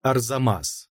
Арзамас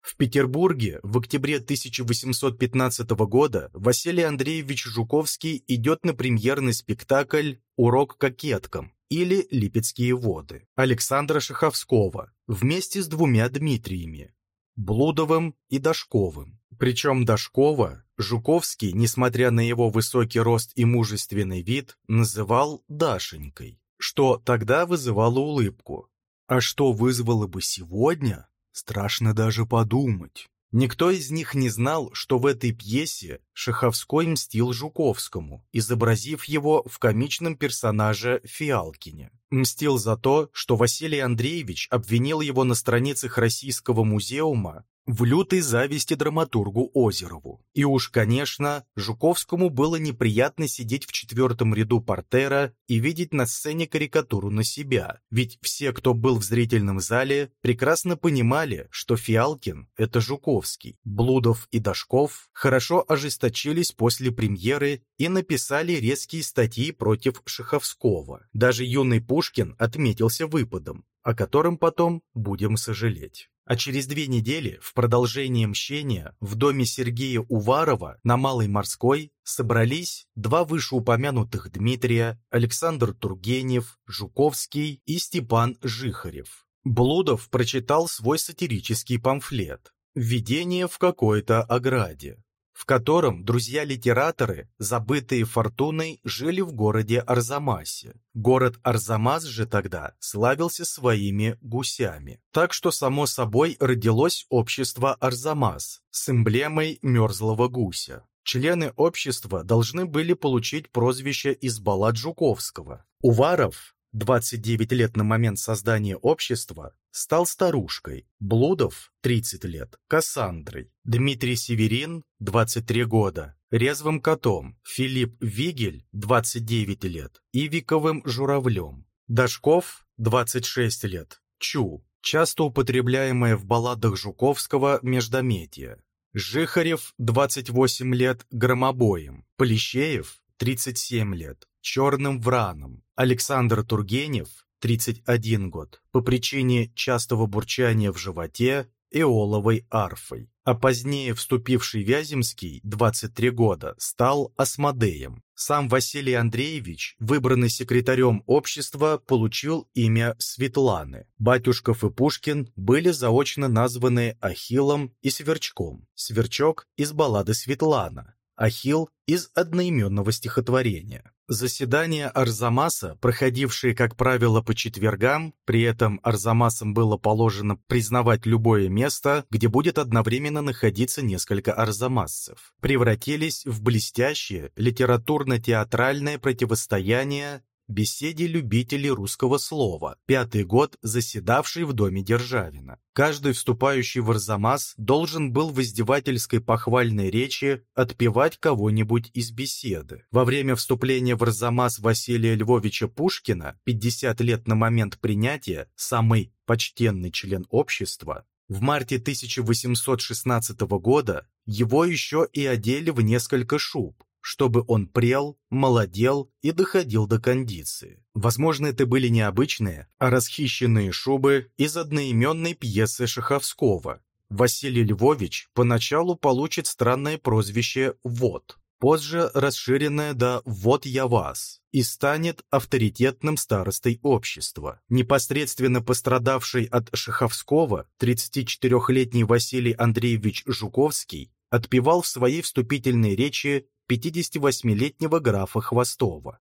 В Петербурге в октябре 1815 года Василий Андреевич Жуковский идет на премьерный спектакль «Урок кокеткам» или «Липецкие воды» Александра Шаховского вместе с двумя Дмитриями – Блудовым и Дашковым. Причем Дашкова Жуковский, несмотря на его высокий рост и мужественный вид, называл Дашенькой, что тогда вызывало улыбку. А что вызвало бы сегодня, страшно даже подумать. Никто из них не знал, что в этой пьесе Шаховской мстил Жуковскому, изобразив его в комичном персонаже Фиалкине. Мстил за то, что Василий Андреевич обвинил его на страницах Российского музеума в лютой зависти драматургу Озерову. И уж, конечно, Жуковскому было неприятно сидеть в четвертом ряду портера и видеть на сцене карикатуру на себя, ведь все, кто был в зрительном зале, прекрасно понимали, что Фиалкин — это Жуковский. Блудов и Дашков хорошо ожесточились после премьеры и написали резкие статьи против Шаховского. Даже юный Пушкин отметился выпадом, о котором потом будем сожалеть. А через две недели, в продолжение мщения, в доме Сергея Уварова на Малой Морской собрались два вышеупомянутых Дмитрия, Александр Тургенев, Жуковский и Степан Жихарев. Блудов прочитал свой сатирический памфлет «Введение в какой-то ограде», в котором друзья-литераторы, забытые фортуной, жили в городе Арзамасе. Город Арзамас же тогда славился своими гусями. Так что, само собой, родилось общество Арзамас с эмблемой мерзлого гуся. Члены общества должны были получить прозвище из баллад Жуковского. Уваров 29 лет на момент создания общества, стал старушкой, Блудов, 30 лет, Кассандрой, Дмитрий Северин, 23 года, резвым котом, Филипп Вигель, 29 лет, Ивиковым журавлем, Дашков, 26 лет, Чу, часто употребляемое в балладах Жуковского междометие, Жихарев, 28 лет, громобоем, Полищеев, 37 лет, черным враном, Александр Тургенев, 31 год, по причине частого бурчания в животе эоловой арфой, а позднее вступивший Вяземский, 23 года, стал Асмодеем. Сам Василий Андреевич, выбранный секретарем общества, получил имя Светланы. Батюшков и Пушкин были заочно названы Ахиллом и Сверчком. Сверчок из баллады «Светлана», Ахилл из одноименного стихотворения. Заседания Арзамаса, проходившие, как правило, по четвергам, при этом Арзамасам было положено признавать любое место, где будет одновременно находиться несколько арзамасцев, превратились в блестящее литературно-театральное противостояние беседе любителей русского слова, пятый год заседавший в доме Державина. Каждый вступающий в Арзамас должен был в издевательской похвальной речи отпевать кого-нибудь из беседы. Во время вступления в Арзамас Василия Львовича Пушкина, 50 лет на момент принятия, самый почтенный член общества, в марте 1816 года его еще и одели в несколько шуб, чтобы он прел, молодел и доходил до кондиции. Возможно, это были не обычные, а расхищенные шубы из одноименной пьесы Шаховского. Василий Львович поначалу получит странное прозвище «Вот», позже расширенное до «Вот я вас» и станет авторитетным старостой общества. Непосредственно пострадавший от Шаховского 34-летний Василий Андреевич Жуковский отпевал в своей вступительной речи 58-летнего графа Хвостова.